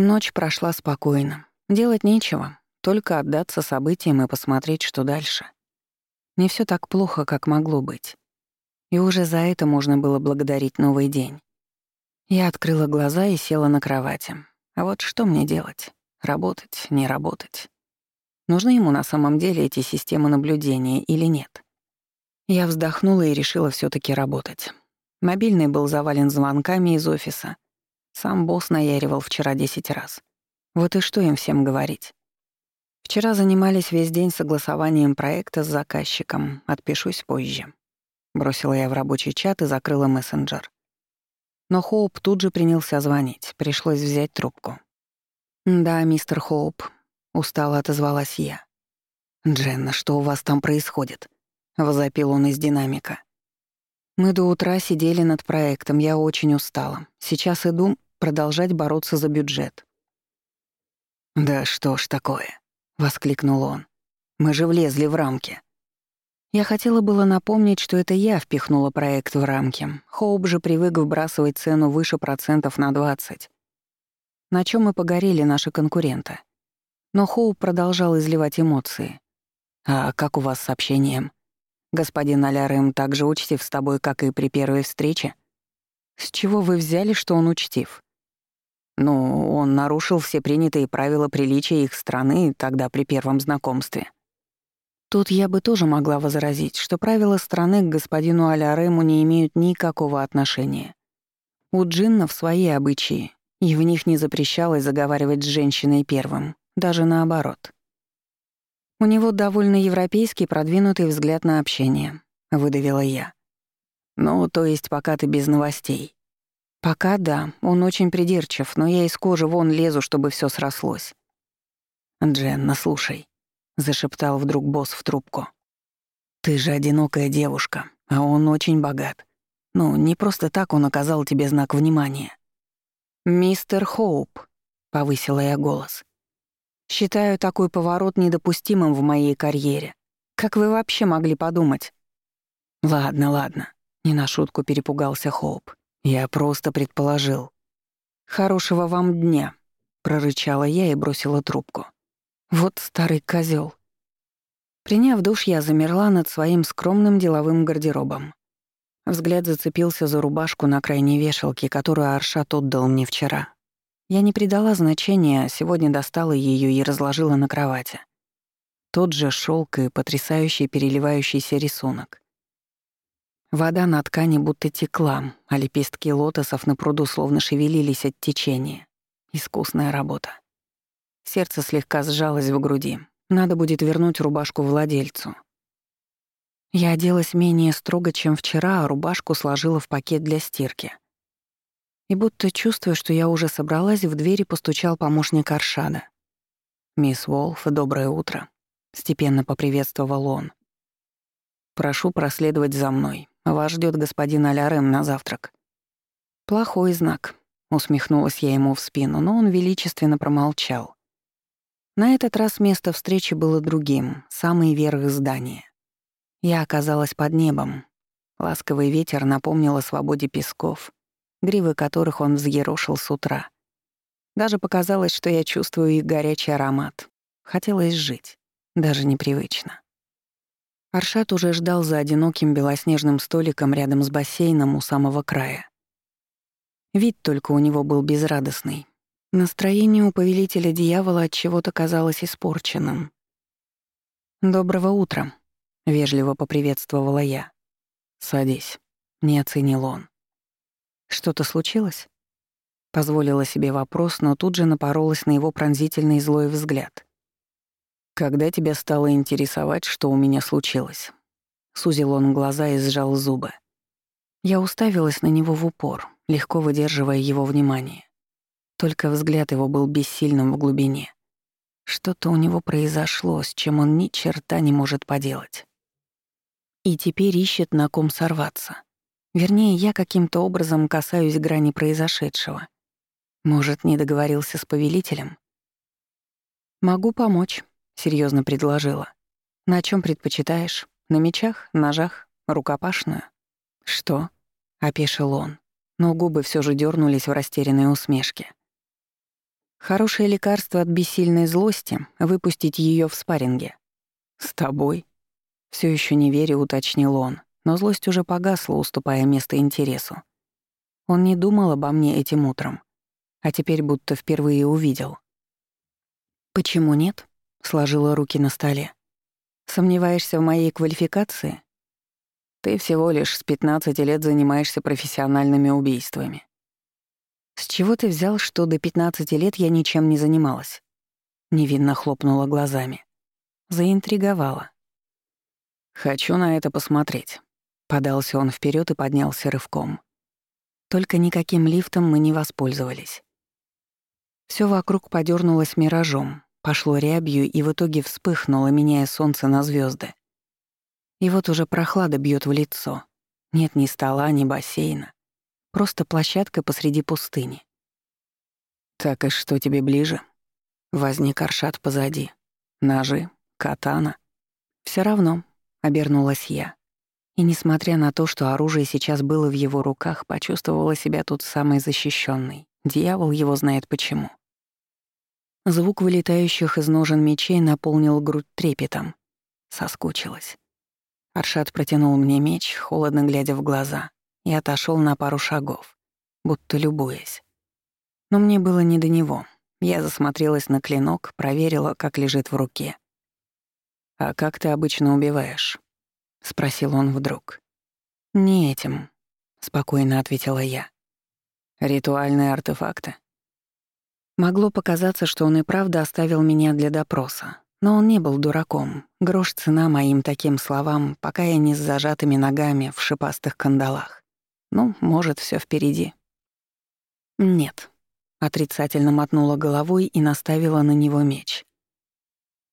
Ночь прошла спокойно. Делать нечего, только отдаться событиям и посмотреть, что дальше. Не все так плохо, как могло быть. И уже за это можно было благодарить новый день. Я открыла глаза и села на кровати. А вот что мне делать? Работать, не работать? Нужны ему на самом деле эти системы наблюдения или нет? Я вздохнула и решила все таки работать. Мобильный был завален звонками из офиса. Сам босс наяривал вчера десять раз. Вот и что им всем говорить? Вчера занимались весь день согласованием проекта с заказчиком. Отпишусь позже. Бросила я в рабочий чат и закрыла мессенджер. Но Хоуп тут же принялся звонить. Пришлось взять трубку. «Да, мистер Хоуп», — устало отозвалась я. «Дженна, что у вас там происходит?» — возопил он из динамика. «Мы до утра сидели над проектом, я очень устала. Сейчас иду продолжать бороться за бюджет». «Да что ж такое?» — воскликнул он. «Мы же влезли в рамки». Я хотела было напомнить, что это я впихнула проект в рамки. Хоуп же привык вбрасывать цену выше процентов на 20. На чем и погорели наши конкуренты. Но Хоуп продолжал изливать эмоции. «А как у вас с общением? Господин Алярым так же учтив с тобой, как и при первой встрече? С чего вы взяли, что он учтив?» «Ну, он нарушил все принятые правила приличия их страны тогда при первом знакомстве». Тут я бы тоже могла возразить, что правила страны к господину Алярему не имеют никакого отношения. У джиннов свои обычаи, и в них не запрещалось заговаривать с женщиной первым, даже наоборот. «У него довольно европейский продвинутый взгляд на общение», — выдавила я. «Ну, то есть пока ты без новостей». «Пока да, он очень придирчив, но я из кожи вон лезу, чтобы все срослось». «Дженна, слушай, зашептал вдруг босс в трубку. Ты же одинокая девушка, а он очень богат. Ну, не просто так он оказал тебе знак внимания. Мистер Хоуп, повысила я голос. Считаю такой поворот недопустимым в моей карьере. Как вы вообще могли подумать? Ладно, ладно, не на шутку перепугался Хоуп. Я просто предположил. Хорошего вам дня, прорычала я и бросила трубку. Вот старый козел. Приняв душ, я замерла над своим скромным деловым гардеробом. Взгляд зацепился за рубашку на крайней вешалке, которую Аршат отдал мне вчера. Я не придала значения, сегодня достала ее и разложила на кровати. Тот же шелк и потрясающий переливающийся рисунок. Вода на ткани будто текла, а лепестки лотосов на пруду словно шевелились от течения. Искусная работа. Сердце слегка сжалось в груди. Надо будет вернуть рубашку владельцу. Я оделась менее строго, чем вчера, а рубашку сложила в пакет для стирки. И будто чувствуя, что я уже собралась, в двери постучал помощник Аршада. «Мисс Волф, доброе утро», — степенно поприветствовал он. «Прошу проследовать за мной. Вас ждет господин Алярем на завтрак». «Плохой знак», — усмехнулась я ему в спину, но он величественно промолчал. На этот раз место встречи было другим, самый верх здания. Я оказалась под небом. Ласковый ветер напомнил о свободе песков, гривы которых он взъерошил с утра. Даже показалось, что я чувствую их горячий аромат. Хотелось жить, даже непривычно. Аршат уже ждал за одиноким белоснежным столиком рядом с бассейном у самого края. Вид только у него был безрадостный, Настроение у повелителя дьявола от чего-то казалось испорченным. «Доброго утра», — вежливо поприветствовала я. «Садись», — не оценил он. «Что-то случилось?» Позволила себе вопрос, но тут же напоролась на его пронзительный злой взгляд. «Когда тебя стало интересовать, что у меня случилось?» Сузил он глаза и сжал зубы. Я уставилась на него в упор, легко выдерживая его внимание. Только взгляд его был бессильным в глубине. Что-то у него произошло, с чем он ни черта не может поделать. И теперь ищет, на ком сорваться. Вернее, я каким-то образом касаюсь грани произошедшего. Может, не договорился с повелителем? «Могу помочь», — серьезно предложила. «На чем предпочитаешь? На мечах, ножах, рукопашную?» «Что?» — опешил он, но губы все же дернулись в растерянной усмешке. Хорошее лекарство от бессильной злости — выпустить ее в спарринге. «С тобой?» Все еще не веря, уточнил он, но злость уже погасла, уступая место интересу. Он не думал обо мне этим утром, а теперь будто впервые увидел. «Почему нет?» — сложила руки на столе. «Сомневаешься в моей квалификации?» «Ты всего лишь с 15 лет занимаешься профессиональными убийствами. «С чего ты взял, что до 15 лет я ничем не занималась?» Невинно хлопнула глазами. Заинтриговала. «Хочу на это посмотреть». Подался он вперед и поднялся рывком. Только никаким лифтом мы не воспользовались. Все вокруг подернулось миражом, пошло рябью и в итоге вспыхнуло, меняя солнце на звезды. И вот уже прохлада бьет в лицо. Нет ни стола, ни бассейна. Просто площадка посреди пустыни. «Так и что тебе ближе?» Возник Аршат позади. «Ножи? Катана?» Все равно», — обернулась я. И несмотря на то, что оружие сейчас было в его руках, почувствовала себя тут самой защищенной. Дьявол его знает почему. Звук вылетающих из ножен мечей наполнил грудь трепетом. Соскучилась. Аршат протянул мне меч, холодно глядя в глаза и отошел на пару шагов, будто любуясь. Но мне было не до него. Я засмотрелась на клинок, проверила, как лежит в руке. «А как ты обычно убиваешь?» — спросил он вдруг. «Не этим», — спокойно ответила я. «Ритуальные артефакты». Могло показаться, что он и правда оставил меня для допроса. Но он не был дураком. Грош цена моим таким словам, пока я не с зажатыми ногами в шипастых кандалах. Ну, может, все впереди. Нет. Отрицательно мотнула головой и наставила на него меч.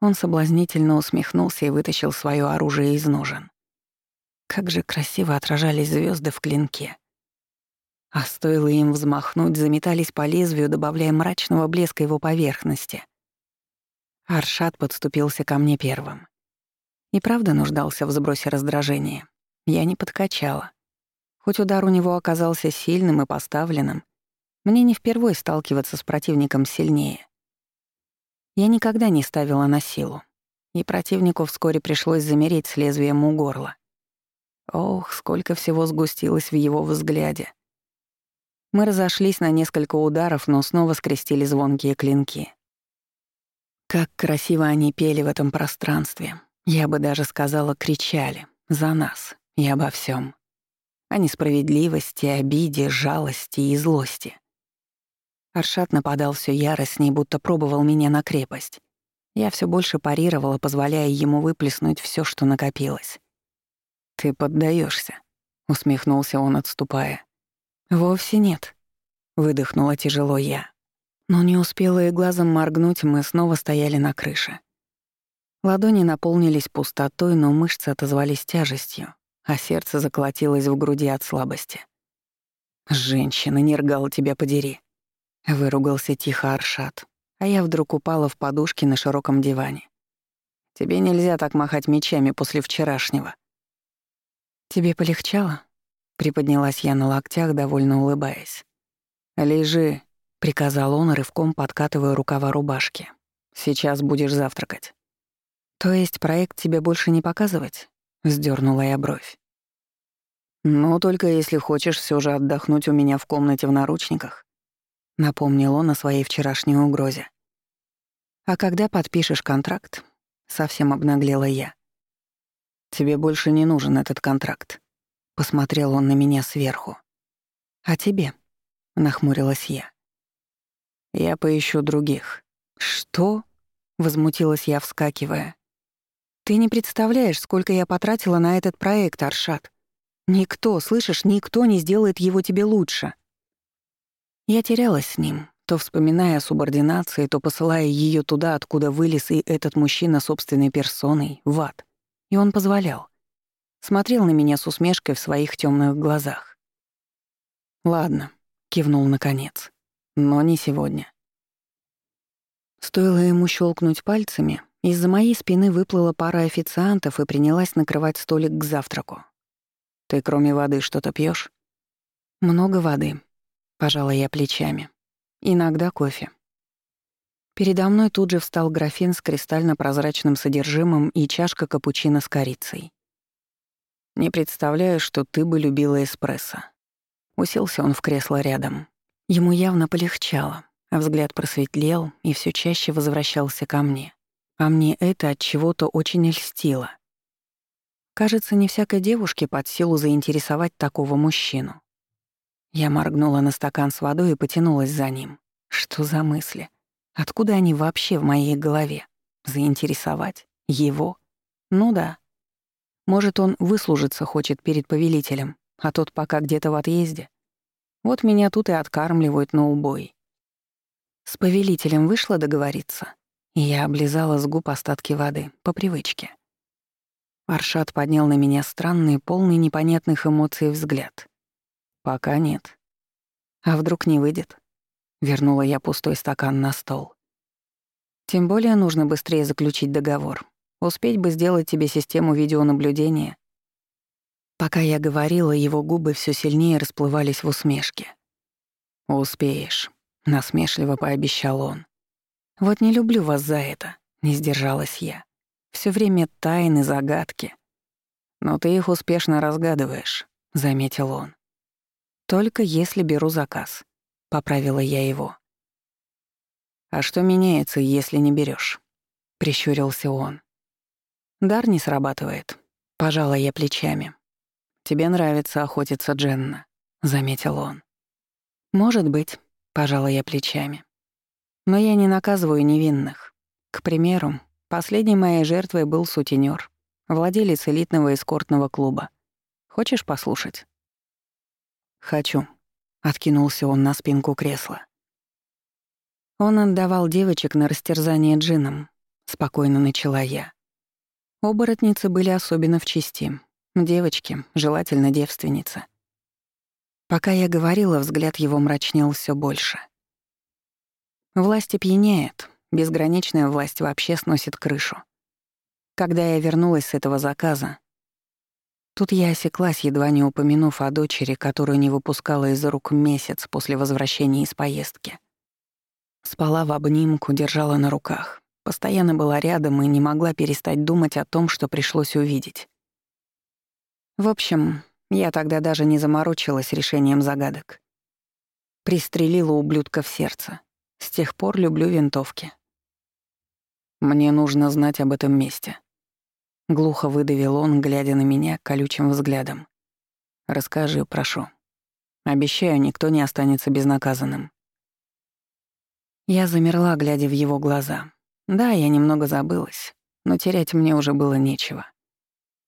Он соблазнительно усмехнулся и вытащил свое оружие из ножен. Как же красиво отражались звезды в клинке. А стоило им взмахнуть, заметались по лезвию, добавляя мрачного блеска его поверхности. Аршат подступился ко мне первым. И правда нуждался в сбросе раздражения. Я не подкачала. Хоть удар у него оказался сильным и поставленным, мне не впервой сталкиваться с противником сильнее. Я никогда не ставила на силу, и противнику вскоре пришлось замереть с лезвием у горла. Ох, сколько всего сгустилось в его взгляде. Мы разошлись на несколько ударов, но снова скрестили звонкие клинки. Как красиво они пели в этом пространстве. Я бы даже сказала, кричали. За нас и обо всем о несправедливости, обиде, жалости и злости. Аршат нападал все яростней, будто пробовал меня на крепость. Я все больше парировала, позволяя ему выплеснуть все, что накопилось. «Ты поддаешься, усмехнулся он, отступая. «Вовсе нет», — выдохнула тяжело я. Но не успела и глазом моргнуть, мы снова стояли на крыше. Ладони наполнились пустотой, но мышцы отозвались тяжестью а сердце заколотилось в груди от слабости. «Женщина, Нергал, тебя подери!» — выругался тихо Аршат, а я вдруг упала в подушки на широком диване. «Тебе нельзя так махать мечами после вчерашнего». «Тебе полегчало?» — приподнялась я на локтях, довольно улыбаясь. «Лежи», — приказал он, рывком подкатывая рукава рубашки. «Сейчас будешь завтракать». «То есть проект тебе больше не показывать?» Вздернула я бровь. «Ну, только если хочешь все же отдохнуть у меня в комнате в наручниках», — напомнил он о своей вчерашней угрозе. «А когда подпишешь контракт?» — совсем обнаглела я. «Тебе больше не нужен этот контракт», — посмотрел он на меня сверху. «А тебе?» — нахмурилась я. «Я поищу других». «Что?» — возмутилась я, вскакивая. Ты не представляешь, сколько я потратила на этот проект, Аршат. Никто, слышишь, никто не сделает его тебе лучше. Я терялась с ним, то вспоминая о субординации, то посылая ее туда, откуда вылез и этот мужчина собственной персоной, в ад. И он позволял. Смотрел на меня с усмешкой в своих темных глазах. «Ладно», — кивнул наконец. «Но не сегодня». Стоило ему щелкнуть пальцами, из-за моей спины выплыла пара официантов и принялась накрывать столик к завтраку. «Ты кроме воды что-то пьешь? «Много воды», — пожала я плечами. «Иногда кофе». Передо мной тут же встал графин с кристально-прозрачным содержимым и чашка капучино с корицей. «Не представляю, что ты бы любила эспрессо». Уселся он в кресло рядом. Ему явно полегчало, а взгляд просветлел и все чаще возвращался ко мне. А мне это от чего-то очень льстило. Кажется, не всякой девушке под силу заинтересовать такого мужчину. Я моргнула на стакан с водой и потянулась за ним. Что за мысли? Откуда они вообще в моей голове? Заинтересовать? Его? Ну да. Может, он выслужиться хочет перед повелителем, а тот пока где-то в отъезде. Вот меня тут и откармливают на убой. С повелителем вышло договориться, и я облизала с губ остатки воды, по привычке. Аршат поднял на меня странный, полный непонятных эмоций взгляд. «Пока нет. А вдруг не выйдет?» Вернула я пустой стакан на стол. «Тем более нужно быстрее заключить договор. Успеть бы сделать тебе систему видеонаблюдения». Пока я говорила, его губы все сильнее расплывались в усмешке. «Успеешь», — насмешливо пообещал он. «Вот не люблю вас за это», — не сдержалась я. Все время тайны, загадки. Но ты их успешно разгадываешь, заметил он. Только если беру заказ, поправила я его. А что меняется, если не берешь? прищурился он. Дар не срабатывает. Пожала я плечами. Тебе нравится охотиться, Дженна, заметил он. Может быть, пожала я плечами. Но я не наказываю невинных. К примеру, Последней моей жертвой был сутенёр, владелец элитного эскортного клуба. Хочешь послушать? Хочу. Откинулся он на спинку кресла. Он отдавал девочек на растерзание джинам, спокойно начала я. Оборотницы были особенно в чести. Девочки, желательно девственницы. Пока я говорила, взгляд его мрачнел все больше. Власть опьяняет, Безграничная власть вообще сносит крышу. Когда я вернулась с этого заказа, тут я осеклась, едва не упомянув о дочери, которую не выпускала из рук месяц после возвращения из поездки. Спала в обнимку, держала на руках. Постоянно была рядом и не могла перестать думать о том, что пришлось увидеть. В общем, я тогда даже не заморочилась решением загадок. Пристрелила ублюдка в сердце. С тех пор люблю винтовки. Мне нужно знать об этом месте. Глухо выдавил он, глядя на меня колючим взглядом. Расскажи, прошу. Обещаю, никто не останется безнаказанным. Я замерла, глядя в его глаза. Да, я немного забылась, но терять мне уже было нечего.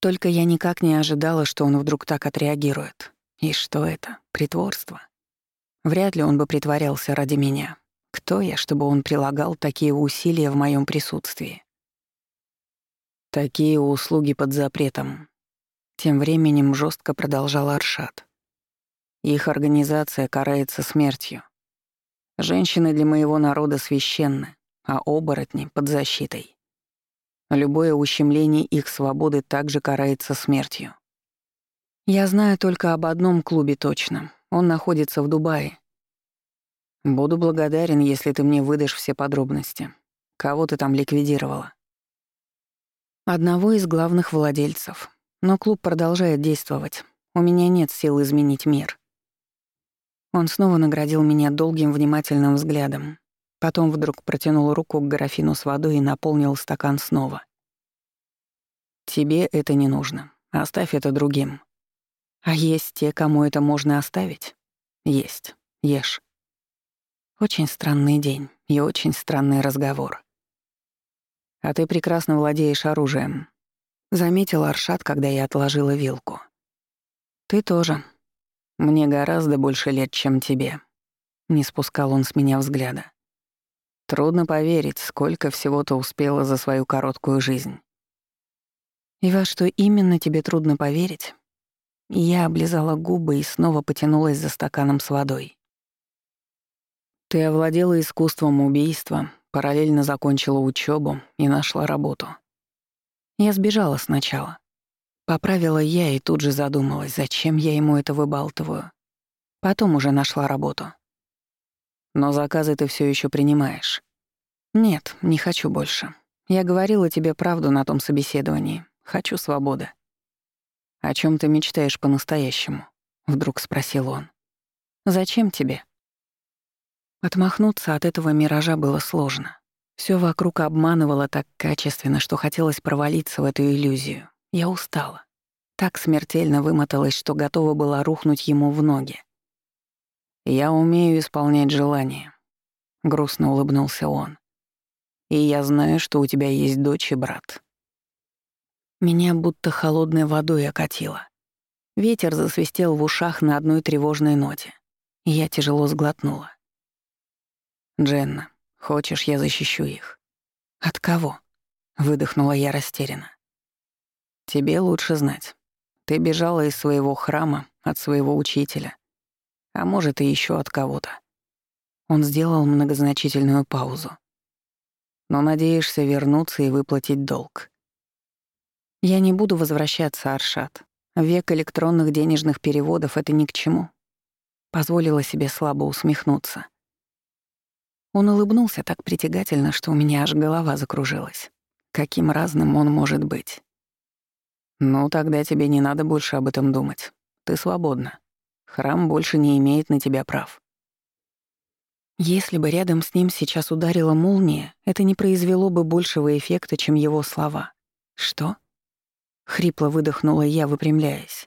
Только я никак не ожидала, что он вдруг так отреагирует. И что это? Притворство? Вряд ли он бы притворялся ради меня. Кто я, чтобы он прилагал такие усилия в моем присутствии? Такие услуги под запретом. Тем временем жестко продолжал Аршат. Их организация карается смертью. Женщины для моего народа священны, а оборотни — под защитой. Любое ущемление их свободы также карается смертью. Я знаю только об одном клубе точно. Он находится в Дубае, Буду благодарен, если ты мне выдашь все подробности. Кого ты там ликвидировала? Одного из главных владельцев. Но клуб продолжает действовать. У меня нет сил изменить мир. Он снова наградил меня долгим внимательным взглядом. Потом вдруг протянул руку к графину с водой и наполнил стакан снова. «Тебе это не нужно. Оставь это другим. А есть те, кому это можно оставить? Есть. Ешь». Очень странный день и очень странный разговор. «А ты прекрасно владеешь оружием», — заметил Аршат, когда я отложила вилку. «Ты тоже. Мне гораздо больше лет, чем тебе». Не спускал он с меня взгляда. Трудно поверить, сколько всего ты успела за свою короткую жизнь. И во что именно тебе трудно поверить? Я облизала губы и снова потянулась за стаканом с водой. Ты овладела искусством убийства, параллельно закончила учебу и нашла работу. Я сбежала сначала. Поправила я и тут же задумалась, зачем я ему это выбалтываю. Потом уже нашла работу. Но заказы ты все еще принимаешь. «Нет, не хочу больше. Я говорила тебе правду на том собеседовании. Хочу свободы». «О чем ты мечтаешь по-настоящему?» — вдруг спросил он. «Зачем тебе?» Отмахнуться от этого миража было сложно. Все вокруг обманывало так качественно, что хотелось провалиться в эту иллюзию. Я устала. Так смертельно вымоталась, что готова была рухнуть ему в ноги. «Я умею исполнять желания», — грустно улыбнулся он. «И я знаю, что у тебя есть дочь и брат». Меня будто холодной водой окатило. Ветер засвистел в ушах на одной тревожной ноте. Я тяжело сглотнула. «Дженна, хочешь, я защищу их?» «От кого?» — выдохнула я растерянно. «Тебе лучше знать. Ты бежала из своего храма, от своего учителя. А может, и еще от кого-то». Он сделал многозначительную паузу. «Но надеешься вернуться и выплатить долг». «Я не буду возвращаться, Аршат. Век электронных денежных переводов — это ни к чему». Позволила себе слабо усмехнуться. Он улыбнулся так притягательно, что у меня аж голова закружилась. Каким разным он может быть? «Ну, тогда тебе не надо больше об этом думать. Ты свободна. Храм больше не имеет на тебя прав». Если бы рядом с ним сейчас ударила молния, это не произвело бы большего эффекта, чем его слова. «Что?» — хрипло выдохнула я, выпрямляясь.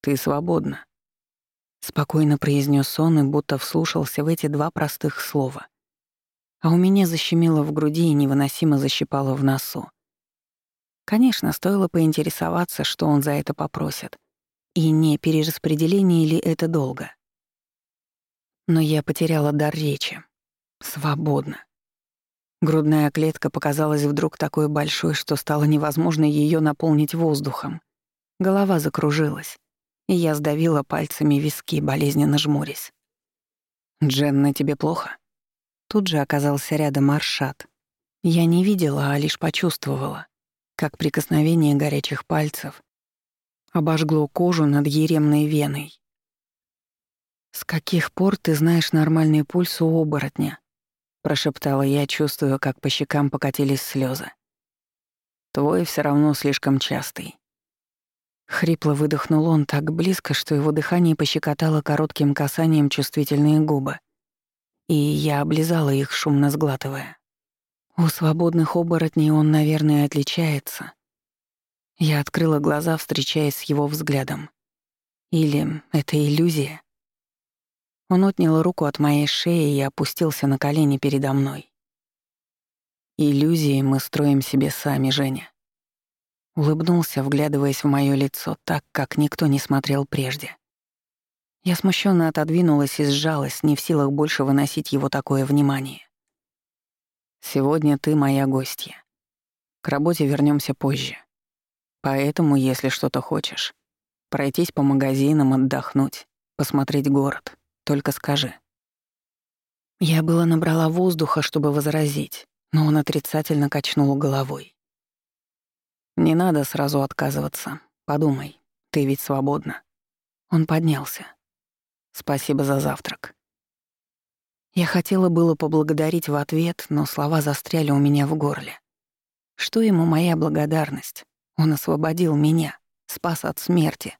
«Ты свободна. Спокойно произнес он и будто вслушался в эти два простых слова. А у меня защемило в груди и невыносимо защипало в носу. Конечно, стоило поинтересоваться, что он за это попросит. И не перераспределение ли это долго. Но я потеряла дар речи. Свободно. Грудная клетка показалась вдруг такой большой, что стало невозможно ее наполнить воздухом. Голова закружилась и я сдавила пальцами виски, болезненно жмурясь. «Дженна, тебе плохо?» Тут же оказался рядом Аршат. Я не видела, а лишь почувствовала, как прикосновение горячих пальцев обожгло кожу над еремной веной. «С каких пор ты знаешь нормальный пульс у оборотня?» — прошептала я, чувствуя, как по щекам покатились слезы. «Твой все равно слишком частый. Хрипло выдохнул он так близко, что его дыхание пощекотало коротким касанием чувствительные губы. И я облизала их, шумно сглатывая. У свободных оборотней он, наверное, отличается. Я открыла глаза, встречаясь с его взглядом. Или это иллюзия? Он отнял руку от моей шеи и опустился на колени передо мной. Иллюзии мы строим себе сами, Женя. Улыбнулся, вглядываясь в моё лицо так, как никто не смотрел прежде. Я смущенно отодвинулась и сжалась, не в силах больше выносить его такое внимание. «Сегодня ты моя гостья. К работе вернёмся позже. Поэтому, если что-то хочешь, пройтись по магазинам, отдохнуть, посмотреть город, только скажи». Я было набрала воздуха, чтобы возразить, но он отрицательно качнул головой. Не надо сразу отказываться. Подумай, ты ведь свободна. Он поднялся. Спасибо за завтрак. Я хотела было поблагодарить в ответ, но слова застряли у меня в горле. Что ему моя благодарность? Он освободил меня, спас от смерти.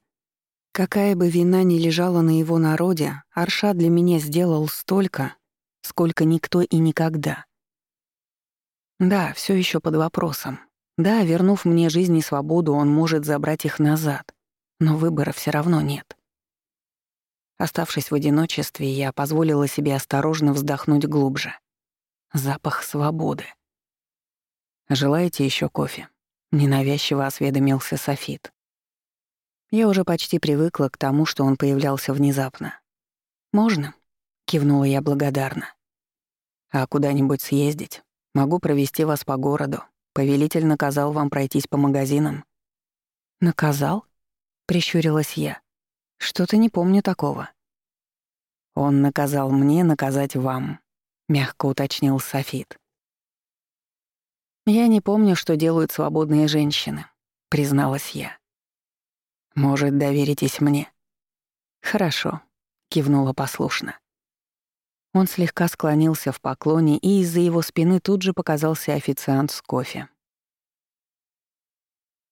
Какая бы вина ни лежала на его народе, Арша для меня сделал столько, сколько никто и никогда. Да, все еще под вопросом. Да, вернув мне жизнь и свободу, он может забрать их назад, но выбора все равно нет. Оставшись в одиночестве, я позволила себе осторожно вздохнуть глубже. Запах свободы. «Желаете еще кофе?» — ненавязчиво осведомился Софит. Я уже почти привыкла к тому, что он появлялся внезапно. «Можно?» — кивнула я благодарно. «А куда-нибудь съездить? Могу провести вас по городу, Повелитель наказал вам пройтись по магазинам». «Наказал?» — прищурилась я. «Что-то не помню такого». «Он наказал мне наказать вам», — мягко уточнил Софит. «Я не помню, что делают свободные женщины», — призналась я. «Может, доверитесь мне?» «Хорошо», — кивнула послушно. Он слегка склонился в поклоне, и из-за его спины тут же показался официант с кофе.